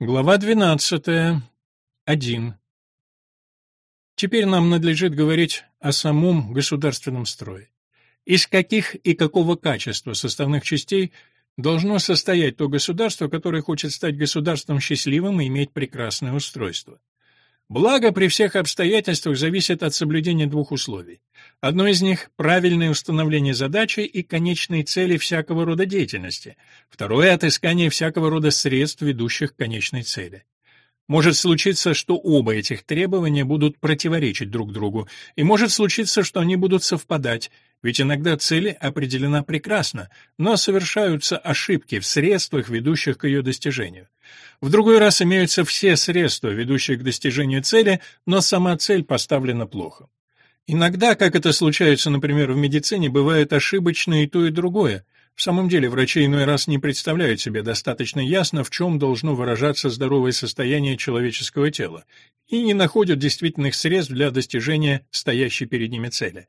Глава 12. 1. Теперь нам надлежит говорить о самом государственном строе. Из каких и какого качества составных частей должно состоять то государство, которое хочет стать государством счастливым и иметь прекрасное устройство. Благо при всех обстоятельствах зависит от соблюдения двух условий. Одно из них – правильное установление задачи и конечной цели всякого рода деятельности. Второе – отыскание всякого рода средств, ведущих к конечной цели. Может случиться, что оба этих требования будут противоречить друг другу, и может случиться, что они будут совпадать, ведь иногда цель определена прекрасно, но совершаются ошибки в средствах, ведущих к ее достижению. В другой раз имеются все средства, ведущие к достижению цели, но сама цель поставлена плохо. Иногда, как это случается, например, в медицине, бывает ошибочно и то, и другое. В самом деле, врачи иной раз не представляют себе достаточно ясно, в чем должно выражаться здоровое состояние человеческого тела, и не находят действительных средств для достижения стоящей перед ними цели.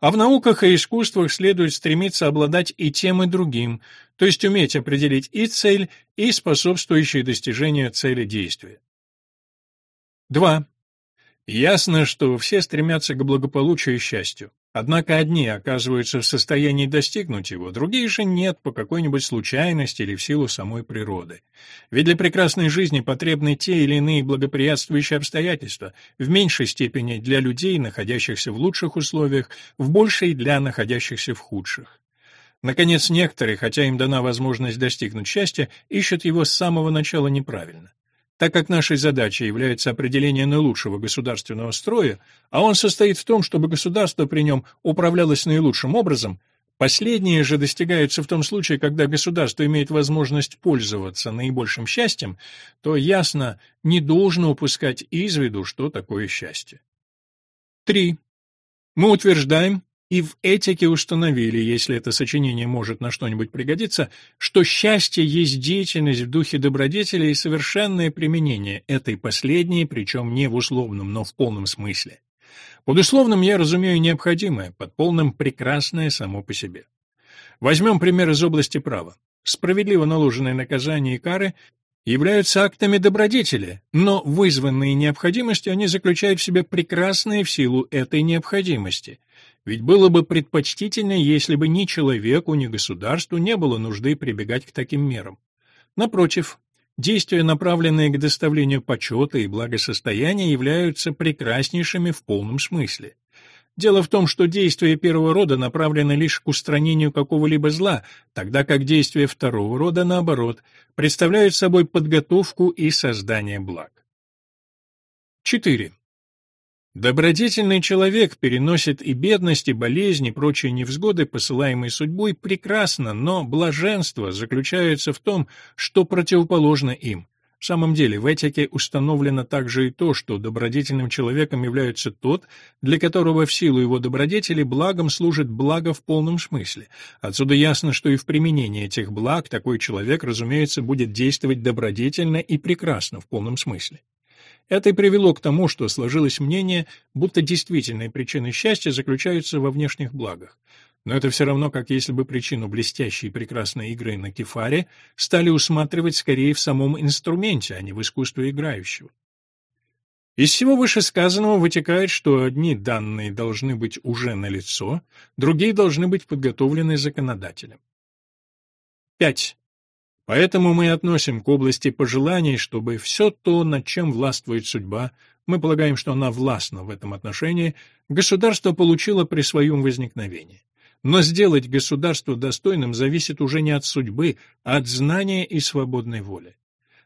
А в науках и искусствах следует стремиться обладать и тем, и другим, то есть уметь определить и цель, и способствующие достижению цели действия. 2. Ясно, что все стремятся к благополучию и счастью. Однако одни оказываются в состоянии достигнуть его, другие же нет по какой-нибудь случайности или в силу самой природы. Ведь для прекрасной жизни потребны те или иные благоприятствующие обстоятельства, в меньшей степени для людей, находящихся в лучших условиях, в большей для находящихся в худших. Наконец, некоторые, хотя им дана возможность достигнуть счастья, ищут его с самого начала неправильно. Так как нашей задачей является определение наилучшего государственного строя, а он состоит в том, чтобы государство при нем управлялось наилучшим образом, последнее же достигается в том случае, когда государство имеет возможность пользоваться наибольшим счастьем, то ясно не должно упускать из виду, что такое счастье. 3. Мы утверждаем, и в этике установили, если это сочинение может на что-нибудь пригодиться, что счастье есть деятельность в духе добродетели и совершенное применение этой последней, причем не в условном, но в полном смысле. Под условным я разумею необходимое, под полным прекрасное само по себе. Возьмем пример из области права. Справедливо наложенные наказания и кары являются актами добродетели, но вызванные необходимостью они заключают в себе прекрасное в силу этой необходимости – ведь было бы предпочтительно, если бы ни человеку, ни государству не было нужды прибегать к таким мерам. Напротив, действия, направленные к доставлению почета и благосостояния, являются прекраснейшими в полном смысле. Дело в том, что действия первого рода направлены лишь к устранению какого-либо зла, тогда как действия второго рода, наоборот, представляют собой подготовку и создание благ. 4. Добродетельный человек переносит и бедность, и болезни, и прочие невзгоды, посылаемые судьбой, прекрасно, но блаженство заключается в том, что противоположно им. В самом деле, в этике установлено также и то, что добродетельным человеком является тот, для которого в силу его добродетели благом служит благо в полном смысле. Отсюда ясно, что и в применении этих благ такой человек, разумеется, будет действовать добродетельно и прекрасно в полном смысле. Это и привело к тому, что сложилось мнение, будто действительные причины счастья заключаются во внешних благах. Но это все равно, как если бы причину блестящей и прекрасной игры на кефаре стали усматривать скорее в самом инструменте, а не в искусстве играющего. Из всего вышесказанного вытекает, что одни данные должны быть уже налицо, другие должны быть подготовлены законодателем. 5. Поэтому мы относим к области пожеланий, чтобы все то, над чем властвует судьба, мы полагаем, что она властна в этом отношении, государство получило при своем возникновении. Но сделать государство достойным зависит уже не от судьбы, а от знания и свободной воли.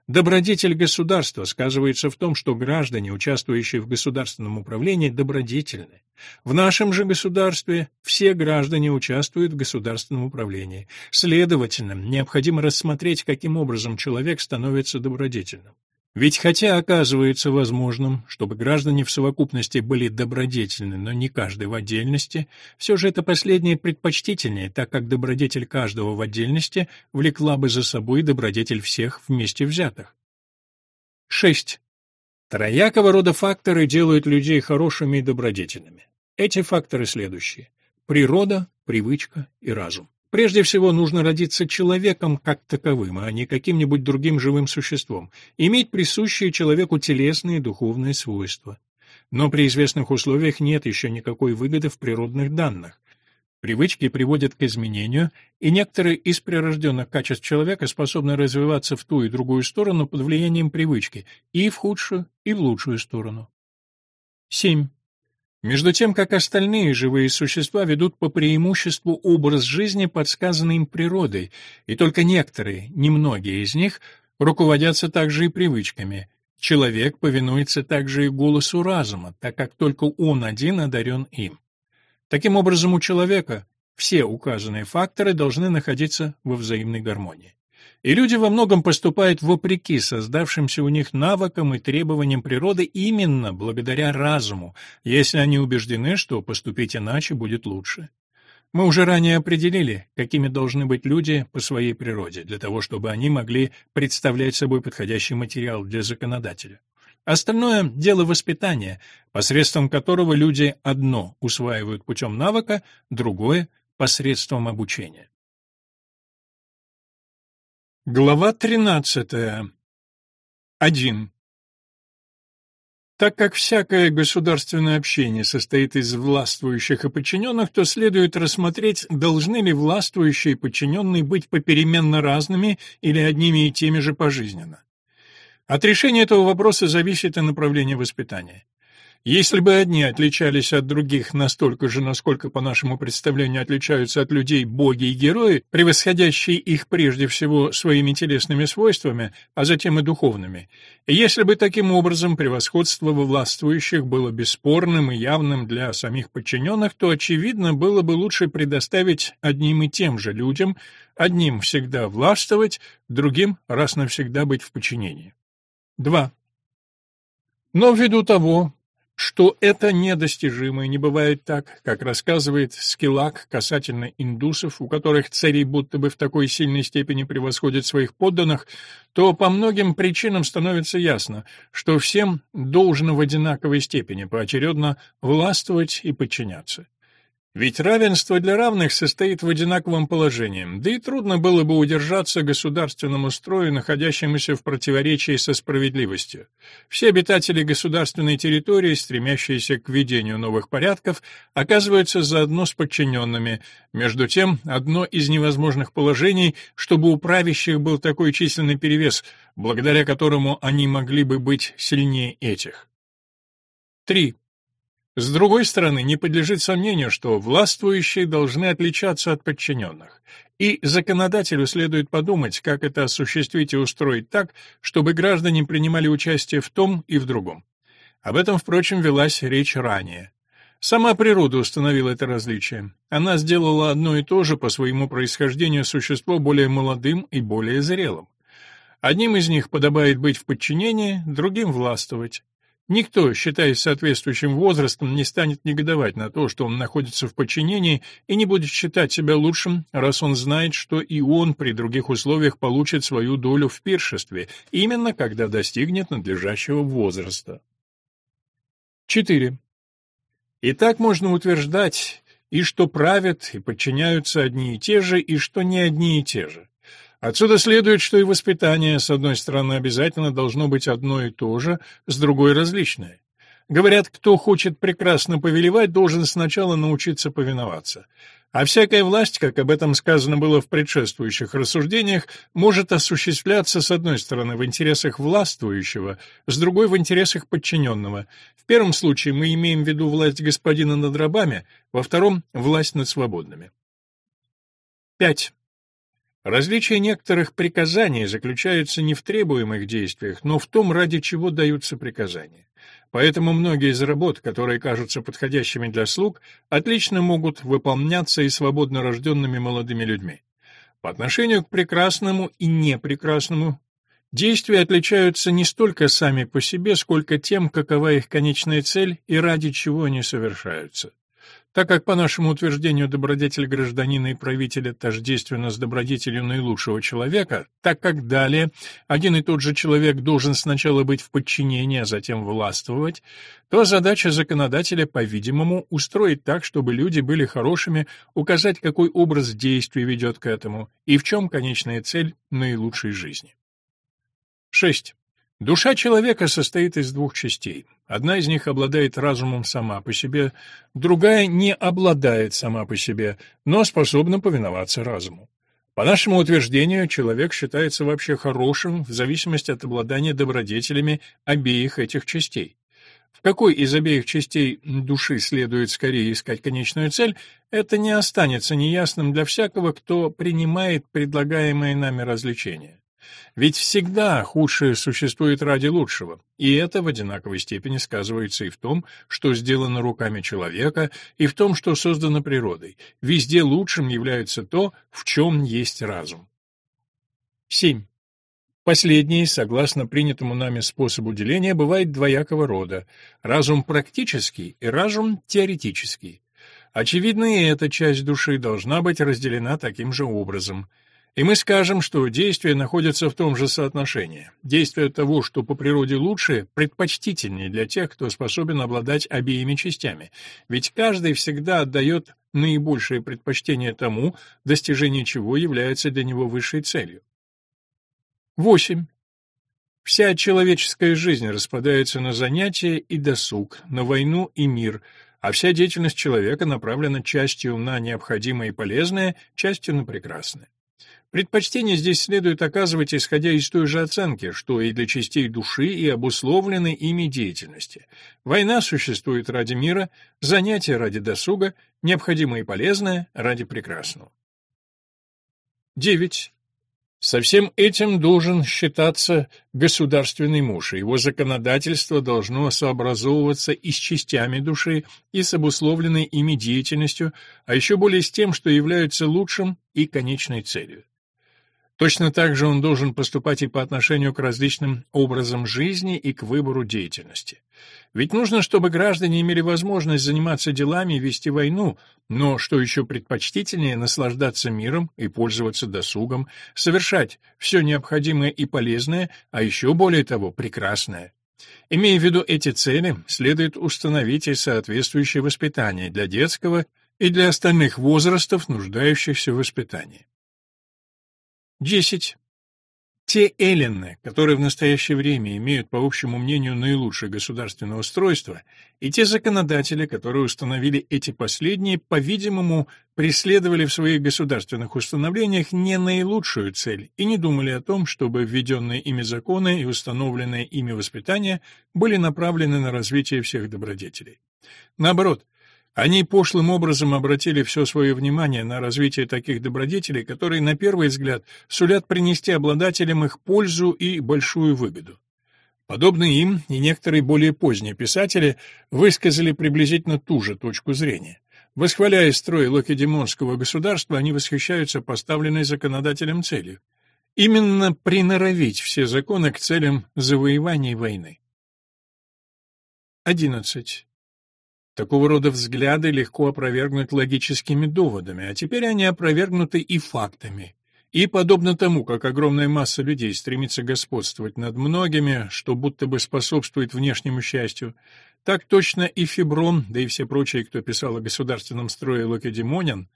Добродетель государства сказывается в том, что граждане, участвующие в государственном управлении, добродетельны. В нашем же государстве все граждане участвуют в государственном управлении. Следовательно, необходимо рассмотреть, каким образом человек становится добродетельным. Ведь хотя оказывается возможным, чтобы граждане в совокупности были добродетельны, но не каждый в отдельности, все же это последнее предпочтительнее, так как добродетель каждого в отдельности влекла бы за собой добродетель всех вместе взятых. 6. Троякого рода факторы делают людей хорошими и добродетельными. Эти факторы следующие: природа, привычка и разум. Прежде всего, нужно родиться человеком как таковым, а не каким-нибудь другим живым существом, иметь присущие человеку телесные и духовные свойства. Но при известных условиях нет еще никакой выгоды в природных данных. Привычки приводят к изменению, и некоторые из прирожденных качеств человека способны развиваться в ту и другую сторону под влиянием привычки, и в худшую, и в лучшую сторону. 7. Между тем, как остальные живые существа ведут по преимуществу образ жизни, подсказанный им природой, и только некоторые, немногие из них, руководятся также и привычками. Человек повинуется также и голосу разума, так как только он один одарен им. Таким образом, у человека все указанные факторы должны находиться во взаимной гармонии. И люди во многом поступают вопреки создавшимся у них навыкам и требованиям природы именно благодаря разуму, если они убеждены, что поступить иначе будет лучше. Мы уже ранее определили, какими должны быть люди по своей природе, для того чтобы они могли представлять собой подходящий материал для законодателя. Остальное — дело воспитания, посредством которого люди одно усваивают путем навыка, другое — посредством обучения. Глава 13. 1. Так как всякое государственное общение состоит из властвующих и подчиненных, то следует рассмотреть, должны ли властвующие и подчиненные быть попеременно разными или одними и теми же пожизненно. От решения этого вопроса зависит и направление воспитания. Если бы одни отличались от других настолько же, насколько по нашему представлению отличаются от людей боги и герои, превосходящие их прежде всего своими телесными свойствами, а затем и духовными, и если бы таким образом превосходство во властвующих было бесспорным и явным для самих подчиненных, то, очевидно, было бы лучше предоставить одним и тем же людям, одним всегда властвовать, другим раз навсегда быть в подчинении. 2. Но ввиду того, что это недостижимо и не бывает так, как рассказывает Скилак касательно индусов, у которых цари будто бы в такой сильной степени превосходят своих подданных, то по многим причинам становится ясно, что всем должно в одинаковой степени поочередно властвовать и подчиняться. Ведь равенство для равных состоит в одинаковом положении, да и трудно было бы удержаться государственному строю, находящемуся в противоречии со справедливостью. Все обитатели государственной территории, стремящиеся к введению новых порядков, оказываются заодно с подчиненными. Между тем, одно из невозможных положений, чтобы у правящих был такой численный перевес, благодаря которому они могли бы быть сильнее этих. 3. С другой стороны, не подлежит сомнению, что властвующие должны отличаться от подчиненных, и законодателю следует подумать, как это осуществить и устроить так, чтобы граждане принимали участие в том и в другом. Об этом, впрочем, велась речь ранее. Сама природа установила это различие. Она сделала одно и то же по своему происхождению существо более молодым и более зрелым. Одним из них подобает быть в подчинении, другим — властвовать. Никто, считаясь соответствующим возрастом, не станет негодовать на то, что он находится в подчинении, и не будет считать себя лучшим, раз он знает, что и он при других условиях получит свою долю в пиршестве, именно когда достигнет надлежащего возраста. 4. И так можно утверждать, и что правят и подчиняются одни и те же, и что не одни и те же. Отсюда следует, что и воспитание, с одной стороны, обязательно должно быть одно и то же, с другой — различное. Говорят, кто хочет прекрасно повелевать, должен сначала научиться повиноваться. А всякая власть, как об этом сказано было в предшествующих рассуждениях, может осуществляться, с одной стороны, в интересах властвующего, с другой — в интересах подчиненного. В первом случае мы имеем в виду власть господина над рабами, во втором — власть над свободными. 5. Различие некоторых приказаний заключается не в требуемых действиях, но в том, ради чего даются приказания. Поэтому многие из работ, которые кажутся подходящими для слуг, отлично могут выполняться и свободно рожденными молодыми людьми. По отношению к прекрасному и непрекрасному действия отличаются не столько сами по себе, сколько тем, какова их конечная цель и ради чего они совершаются. Так как, по нашему утверждению, добродетель гражданина и правителя тождественна с добродетелью наилучшего человека, так как далее один и тот же человек должен сначала быть в подчинении, а затем властвовать, то задача законодателя, по-видимому, устроить так, чтобы люди были хорошими, указать, какой образ действий ведет к этому и в чем конечная цель наилучшей жизни. 6. Душа человека состоит из двух частей. Одна из них обладает разумом сама по себе, другая не обладает сама по себе, но способна повиноваться разуму. По нашему утверждению, человек считается вообще хорошим в зависимости от обладания добродетелями обеих этих частей. В какой из обеих частей души следует скорее искать конечную цель, это не останется неясным для всякого, кто принимает предлагаемые нами развлечения. Ведь всегда худшее существует ради лучшего, и это в одинаковой степени сказывается и в том, что сделано руками человека, и в том, что создано природой. Везде лучшим является то, в чем есть разум. 7. Последний, согласно принятому нами способу деления, бывает двоякого рода – разум практический и разум теоретический. Очевидно, и эта часть души должна быть разделена таким же образом – и мы скажем, что действия находятся в том же соотношении. Действие того, что по природе лучше, предпочтительнее для тех, кто способен обладать обеими частями, ведь каждый всегда отдает наибольшее предпочтение тому, достижение чего является для него высшей целью. 8. Вся человеческая жизнь распадается на занятия и досуг, на войну и мир, а вся деятельность человека направлена частью на необходимое и полезное, частью на прекрасное. Предпочтение здесь следует оказывать, исходя из той же оценки, что и для частей души и обусловленной ими деятельности. Война существует ради мира, занятия ради досуга, необходимое и полезное ради прекрасного. 9. Со всем этим должен считаться государственный муж, и его законодательство должно сообразовываться и с частями души, и с обусловленной ими деятельностью, а еще более с тем, что является лучшим и конечной целью. Точно так же он должен поступать и по отношению к различным образам жизни и к выбору деятельности. Ведь нужно, чтобы граждане имели возможность заниматься делами и вести войну, но, что еще предпочтительнее, наслаждаться миром и пользоваться досугом, совершать все необходимое и полезное, а еще более того, прекрасное. Имея в виду эти цели, следует установить и соответствующее воспитание для детского и для остальных возрастов, нуждающихся в воспитании. 10. Те эллины, которые в настоящее время имеют, по общему мнению, наилучшее государственное устройство, и те законодатели, которые установили эти последние, по-видимому, преследовали в своих государственных установлениях не наилучшую цель и не думали о том, чтобы введенные ими законы и установленное ими воспитание были направлены на развитие всех добродетелей. Наоборот, они пошлым образом обратили все свое внимание на развитие таких добродетелей, которые, на первый взгляд, сулят принести обладателям их пользу и большую выгоду. Подобно им и некоторые более поздние писатели высказали приблизительно ту же точку зрения. Восхваляя строй лакедемонского государства, они восхищаются поставленной законодателем целью. Именно приноровить все законы к целям завоевания войны. 11. Такого рода взгляды легко опровергнуть логическими доводами, а теперь они опровергнуты и фактами. И подобно тому, как огромная масса людей стремится господствовать над многими, что будто бы способствует внешнему счастью, так точно и Фиброн, да и все прочие, кто писал о государственном строе Лакедемонян,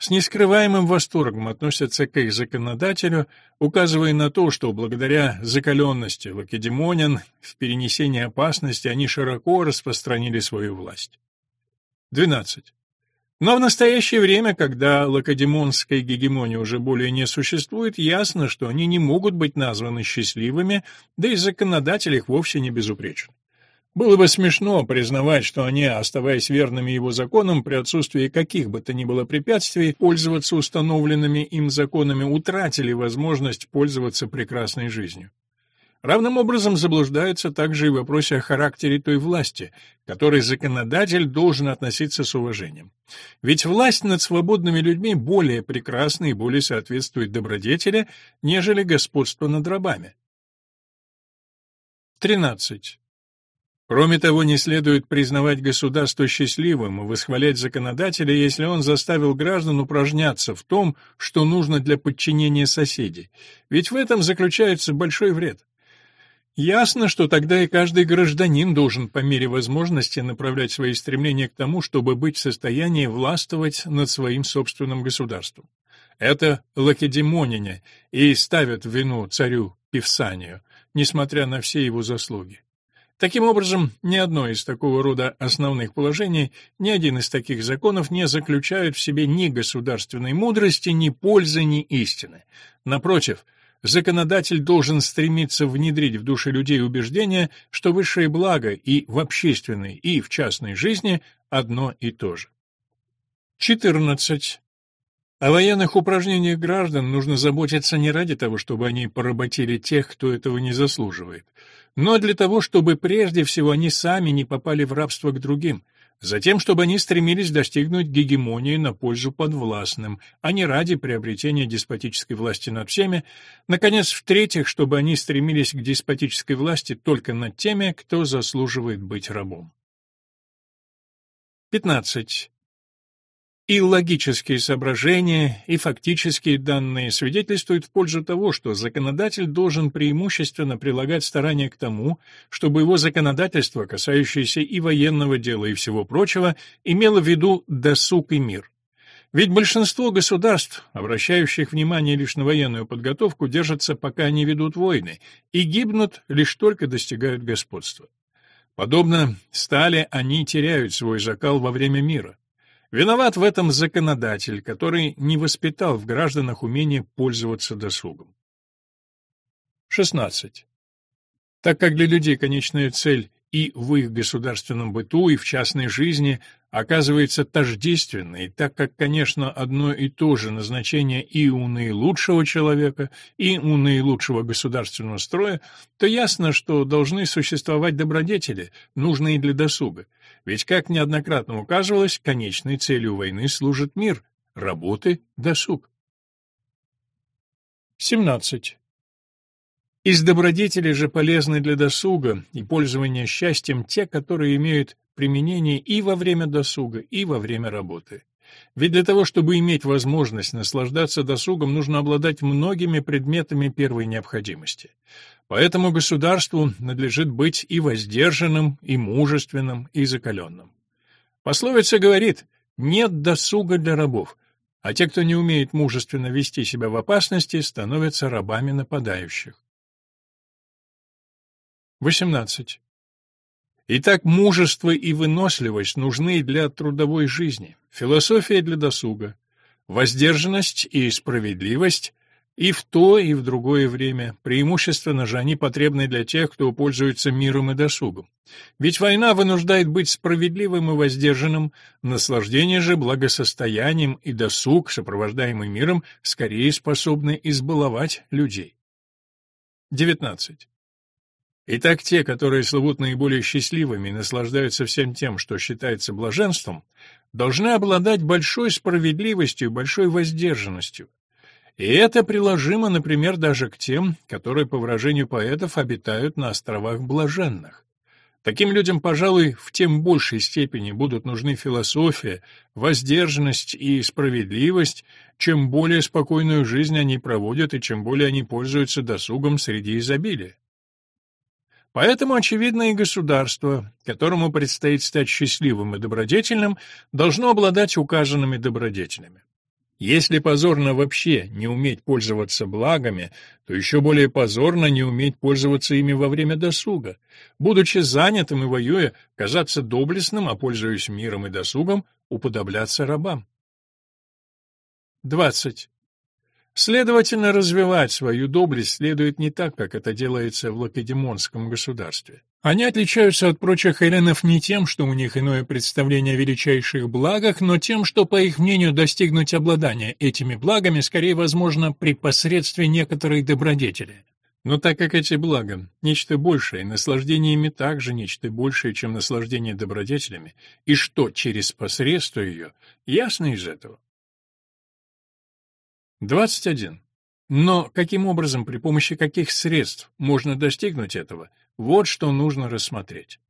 с нескрываемым восторгом относятся к их законодателю, указывая на то, что благодаря закаленности лакедемонян в перенесении опасности они широко распространили свою власть. 12. Но в настоящее время, когда лакедемонская гегемония уже более не существует, ясно, что они не могут быть названы счастливыми, да и законодатель их вовсе не безупречен. Было бы смешно признавать, что они, оставаясь верными его законам, при отсутствии каких бы то ни было препятствий, пользоваться установленными им законами утратили возможность пользоваться прекрасной жизнью. Равным образом заблуждаются также и в вопросе о характере той власти, к которой законодатель должен относиться с уважением. Ведь власть над свободными людьми более прекрасна и более соответствует добродетели, нежели господство над рабами. 13. Кроме того, не следует признавать государство счастливым и восхвалять законодателя, если он заставил граждан упражняться в том, что нужно для подчинения соседей, ведь в этом заключается большой вред. Ясно, что тогда и каждый гражданин должен по мере возможности направлять свои стремления к тому, чтобы быть в состоянии властвовать над своим собственным государством. Это лакедемонине и ставят вину царю Певсанию, несмотря на все его заслуги. Таким образом, ни одно из такого рода основных положений, ни один из таких законов не заключают в себе ни государственной мудрости, ни пользы, ни истины. Напротив, законодатель должен стремиться внедрить в души людей убеждение, что высшее благо и в общественной, и в частной жизни одно и то же. 14. О военных упражнениях граждан нужно заботиться не ради того, чтобы они поработили тех, кто этого не заслуживает, но для того, чтобы прежде всего они сами не попали в рабство к другим, затем, чтобы они стремились достигнуть гегемонии на пользу подвластным, а не ради приобретения деспотической власти над всеми, наконец, в-третьих, чтобы они стремились к деспотической власти только над теми, кто заслуживает быть рабом. 15. И логические соображения, и фактические данные свидетельствуют в пользу того, что законодатель должен преимущественно прилагать старания к тому, чтобы его законодательство, касающееся и военного дела, и всего прочего, имело в виду досуг и мир. Ведь большинство государств, обращающих внимание лишь на военную подготовку, держатся, пока они ведут войны, и гибнут, лишь только достигают господства. Подобно стали, они теряют свой закал во время мира. Виноват в этом законодатель, который не воспитал в гражданах умение пользоваться досугом. 16. Так как для людей конечная цель и в их государственном быту, и в частной жизни оказывается тождественной, так как, конечно, одно и то же назначение и у наилучшего человека, и у наилучшего государственного строя, то ясно, что должны существовать добродетели, нужные для досуга. Ведь, как неоднократно указывалось, конечной целью войны служит мир, работы, досуг. 17. Из добродетелей же полезны для досуга и пользования счастьем те, которые имеют применение и во время досуга, и во время работы. Ведь для того, чтобы иметь возможность наслаждаться досугом, нужно обладать многими предметами первой необходимости. Поэтому государству надлежит быть и воздержанным, и мужественным, и закаленным. Пословица говорит «нет досуга для рабов», а те, кто не умеет мужественно вести себя в опасности, становятся рабами нападающих. 18. Итак, мужество и выносливость нужны для трудовой жизни, философия для досуга, воздержанность и справедливость и в то, и в другое время, преимущественно же они потребны для тех, кто пользуется миром и досугом. Ведь война вынуждает быть справедливым и воздержанным, наслаждение же благосостоянием и досуг, сопровождаемый миром, скорее способны избаловать людей. 19. Итак, те, которые слывут наиболее счастливыми и наслаждаются всем тем, что считается блаженством, должны обладать большой справедливостью и большой воздержанностью. И это приложимо, например, даже к тем, которые, по выражению поэтов, обитают на островах блаженных. Таким людям, пожалуй, в тем большей степени будут нужны философия, воздержанность и справедливость, чем более спокойную жизнь они проводят и чем более они пользуются досугом среди изобилия. Поэтому, очевидно, и государство, которому предстоит стать счастливым и добродетельным, должно обладать указанными добродетелями. Если позорно вообще не уметь пользоваться благами, то еще более позорно не уметь пользоваться ими во время досуга. Будучи занятым и воюя, казаться доблестным, а пользуясь миром и досугом, уподобляться рабам. 20. Следовательно, развивать свою доблесть следует не так, как это делается в лакедемонском государстве. Они отличаются от прочих эллинов не тем, что у них иное представление о величайших благах, но тем, что, по их мнению, достигнуть обладания этими благами скорее возможно при посредстве некоторой добродетели. Но так как эти блага — нечто большее, наслаждение ими также нечто большее, чем наслаждение добродетелями, и что через посредство ее, ясно из этого. 21. Но каким образом, при помощи каких средств можно достигнуть этого, вот что нужно рассмотреть.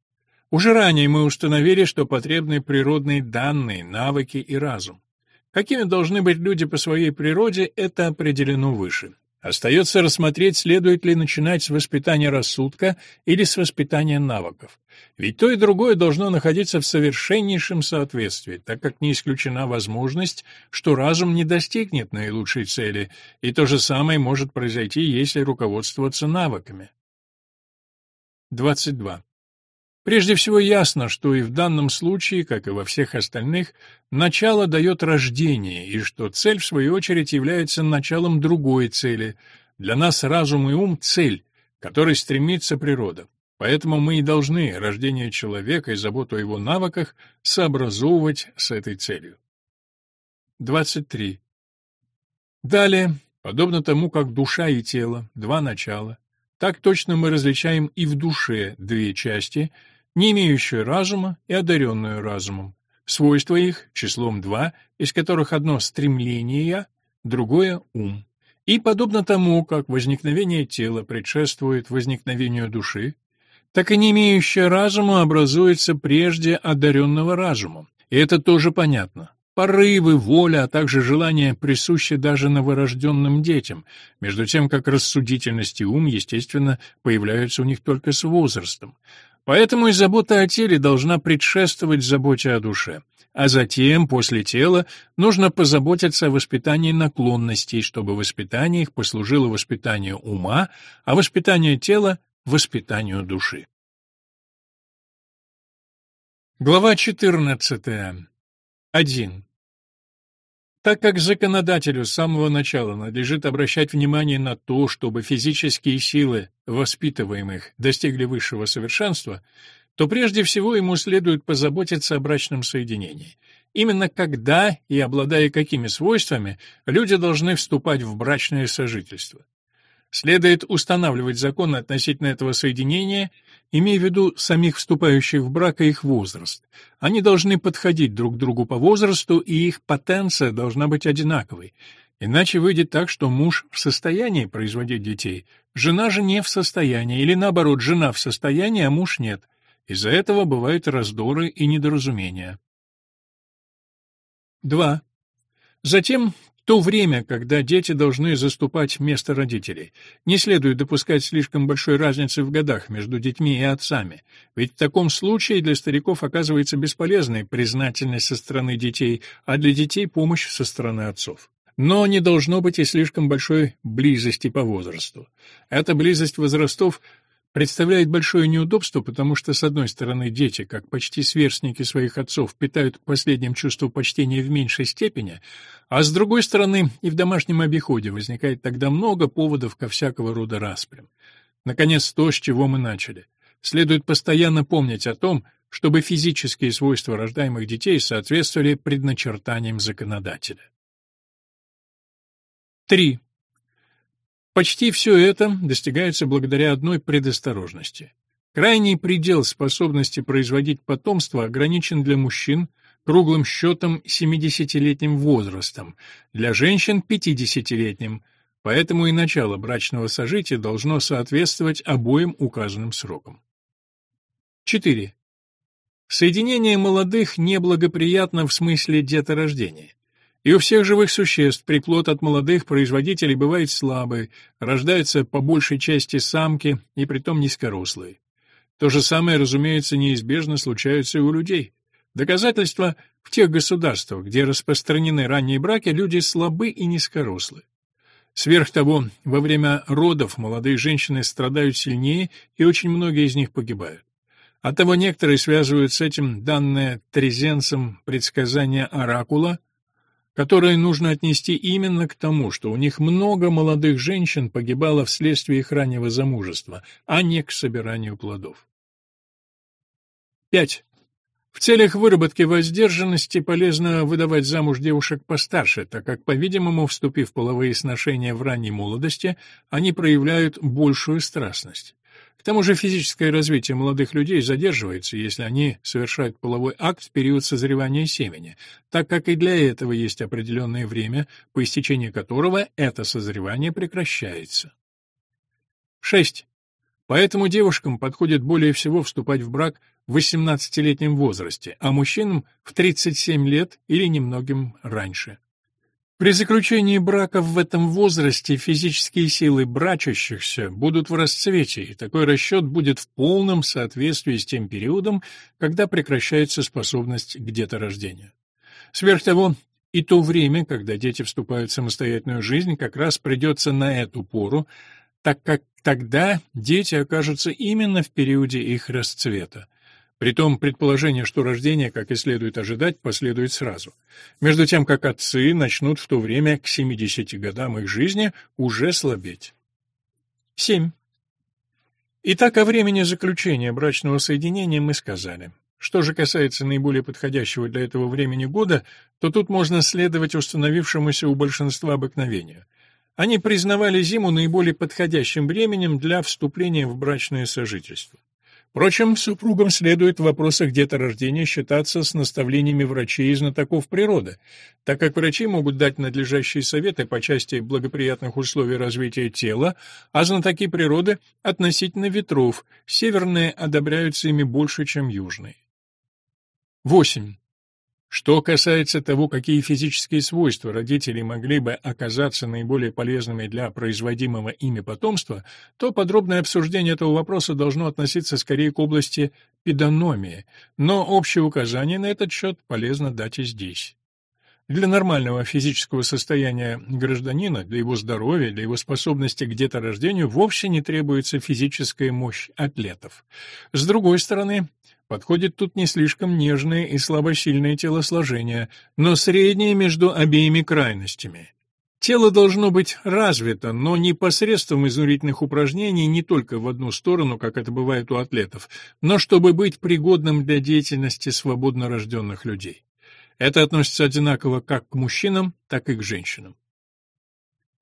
Уже ранее мы установили, что потребны природные данные, навыки и разум. Какими должны быть люди по своей природе, это определено выше. Остается рассмотреть, следует ли начинать с воспитания рассудка или с воспитания навыков. Ведь то и другое должно находиться в совершеннейшем соответствии, так как не исключена возможность, что разум не достигнет наилучшей цели, и то же самое может произойти, если руководствоваться навыками. 22. Прежде всего ясно, что и в данном случае, как и во всех остальных, начало дает рождение, и что цель, в свою очередь, является началом другой цели. Для нас разум и ум — цель, которой стремится природа. Поэтому мы и должны рождение человека и заботу о его навыках сообразовывать с этой целью. 23. Далее, подобно тому, как душа и тело — два начала, так точно мы различаем и в душе две части, не имеющую разума и одаренную разумом. Свойства их числом два, из которых одно — стремление, другое — ум. И подобно тому, как возникновение тела предшествует возникновению души, так и не имеющая разума образуется прежде одаренного разумом. И это тоже понятно. Порывы, воля, а также желания присущи даже новорожденным детям, между тем как рассудительность и ум, естественно, появляются у них только с возрастом. Поэтому и забота о теле должна предшествовать заботе о душе. А затем, после тела, нужно позаботиться о воспитании наклонностей, чтобы воспитание их послужило воспитанию ума, а воспитание тела — воспитанию души. Глава 14. 1. Так как законодателю с самого начала надлежит обращать внимание на то, чтобы физические силы воспитываемых достигли высшего совершенства, то прежде всего ему следует позаботиться о брачном соединении. Именно когда и обладая какими свойствами люди должны вступать в брачное сожительство. Следует устанавливать законы относительно этого соединения имея в виду самих вступающих в брак и их возраст. Они должны подходить друг другу по возрасту, и их потенция должна быть одинаковой. Иначе выйдет так, что муж в состоянии производить детей, жена же не в состоянии, или наоборот, жена в состоянии, а муж нет. Из-за этого бывают раздоры и недоразумения. 2. Затем то время, когда дети должны заступать место родителей. Не следует допускать слишком большой разницы в годах между детьми и отцами, ведь в таком случае для стариков оказывается бесполезной признательность со стороны детей, а для детей помощь со стороны отцов. Но не должно быть и слишком большой близости по возрасту. Эта близость возрастов представляет большое неудобство, потому что, с одной стороны, дети, как почти сверстники своих отцов, питают к последним чувство почтения в меньшей степени, а с другой стороны, и в домашнем обиходе возникает тогда много поводов ко всякого рода распрям. Наконец, то, с чего мы начали. Следует постоянно помнить о том, чтобы физические свойства рождаемых детей соответствовали предначертаниям законодателя. 3. Почти все это достигается благодаря одной предосторожности. Крайний предел способности производить потомство ограничен для мужчин круглым счетом 70-летним возрастом, для женщин 50-летним, поэтому и начало брачного сожития должно соответствовать обоим указанным срокам. 4. Соединение молодых неблагоприятно в смысле деторождения. И у всех живых существ приплод от молодых производителей бывает слабый, рождаются по большей части самки и притом низкорослые. То же самое, разумеется, неизбежно случается и у людей. Доказательство в тех государствах, где распространены ранние браки, люди слабы и низкорослы. Сверх того, во время родов молодые женщины страдают сильнее, и очень многие из них погибают. Оттого некоторые связывают с этим данное Трезенцем предсказание оракула – которое нужно отнести именно к тому, что у них много молодых женщин погибало вследствие их раннего замужества, а не к собиранию плодов. 5. В целях выработки воздержанности полезно выдавать замуж девушек постарше, так как, по-видимому, вступив в половые сношения в ранней молодости, они проявляют большую страстность. К тому же физическое развитие молодых людей задерживается, если они совершают половой акт в период созревания семени, так как и для этого есть определенное время, по истечении которого это созревание прекращается. 6. Поэтому девушкам подходит более всего вступать в брак в 18-летнем возрасте, а мужчинам в 37 лет или немногим раньше. При заключении брака в этом возрасте физические силы брачащихся будут в расцвете, и такой расчет будет в полном соответствии с тем периодом, когда прекращается способность к деторождению. Сверх того, и то время, когда дети вступают в самостоятельную жизнь, как раз придется на эту пору, так как тогда дети окажутся именно в периоде их расцвета. Притом предположение, что рождение, как и следует ожидать, последует сразу. Между тем, как отцы начнут в то время к 70 годам их жизни уже слабеть. 7. Итак, о времени заключения брачного соединения мы сказали. Что же касается наиболее подходящего для этого времени года, то тут можно следовать установившемуся у большинства обыкновению. Они признавали зиму наиболее подходящим временем для вступления в брачное сожительство. Впрочем, супругам следует в вопросах деторождения считаться с наставлениями врачей и знатоков природы, так как врачи могут дать надлежащие советы по части благоприятных условий развития тела, а знатоки природы — относительно ветров, северные одобряются ими больше, чем южные. 8. Что касается того, какие физические свойства родителей могли бы оказаться наиболее полезными для производимого ими потомства, то подробное обсуждение этого вопроса должно относиться скорее к области педономии, но общее указание на этот счет полезно дать и здесь. Для нормального физического состояния гражданина, для его здоровья, для его способности к деторождению вовсе не требуется физическая мощь атлетов. С другой стороны, Подходит тут не слишком нежное и слабосильное телосложение, но среднее между обеими крайностями. Тело должно быть развито, но не посредством изнурительных упражнений не только в одну сторону, как это бывает у атлетов, но чтобы быть пригодным для деятельности свободно рожденных людей. Это относится одинаково как к мужчинам, так и к женщинам.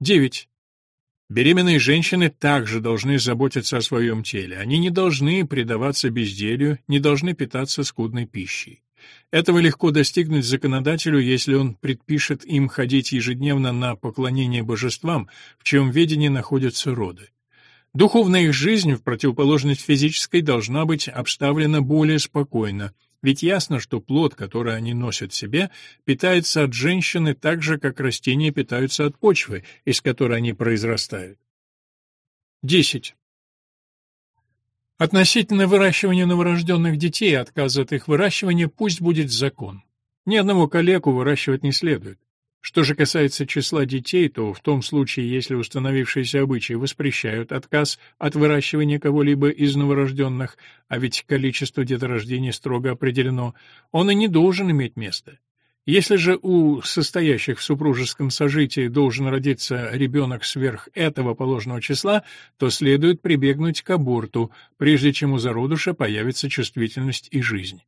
9. Беременные женщины также должны заботиться о своем теле. Они не должны предаваться безделью, не должны питаться скудной пищей. Этого легко достигнуть законодателю, если он предпишет им ходить ежедневно на поклонение божествам, в чьем ведении находятся роды. Духовная их жизнь, в противоположность физической, должна быть обставлена более спокойно – ведь ясно, что плод, который они носят в себе, питается от женщины так же, как растения питаются от почвы, из которой они произрастают. 10. Относительно выращивания новорожденных детей и отказа от их выращивания пусть будет закон. Ни одного калеку выращивать не следует. Что же касается числа детей, то в том случае, если установившиеся обычаи воспрещают отказ от выращивания кого-либо из новорожденных, а ведь количество деторождений строго определено, он и не должен иметь места. Если же у состоящих в супружеском сожитии должен родиться ребенок сверх этого положенного числа, то следует прибегнуть к аборту, прежде чем у зародыша появится чувствительность и жизнь.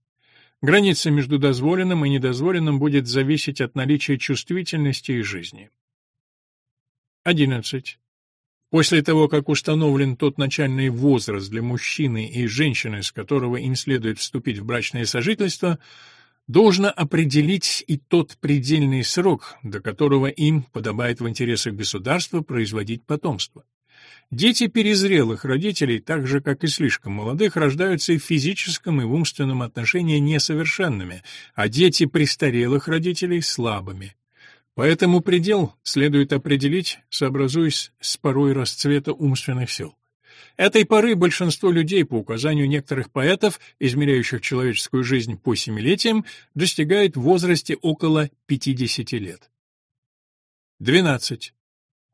Граница между дозволенным и недозволенным будет зависеть от наличия чувствительности и жизни. 11. После того, как установлен тот начальный возраст для мужчины и женщины, с которого им следует вступить в брачное сожительство, должно определить и тот предельный срок, до которого им подобает в интересах государства производить потомство. Дети перезрелых родителей, так же как и слишком молодых, рождаются и в физическом и в умственном отношении несовершенными, а дети престарелых родителей слабыми. Поэтому предел следует определить, сообразуясь с порой расцвета умственных сил. Этой поры большинство людей, по указанию некоторых поэтов, измеряющих человеческую жизнь по семилетиям, достигает в возрасте около 50 лет. 12.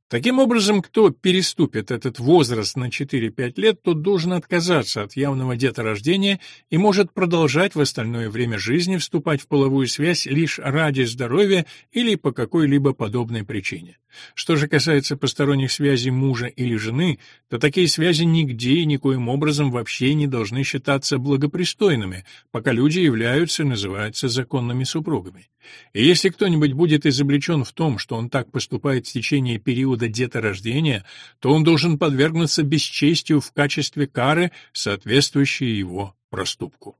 Таким образом, кто переступит этот возраст на 4-5 лет, тот должен отказаться от явного деторождения и может продолжать в остальное время жизни вступать в половую связь лишь ради здоровья или по какой-либо подобной причине. Что же касается посторонних связей мужа или жены, то такие связи нигде и никоим образом вообще не должны считаться благопристойными, пока люди являются и называются законными супругами. И если кто-нибудь будет изобличен в том, что он так поступает в течение периода деторождения, то он должен подвергнуться бесчестию в качестве кары, соответствующей его проступку.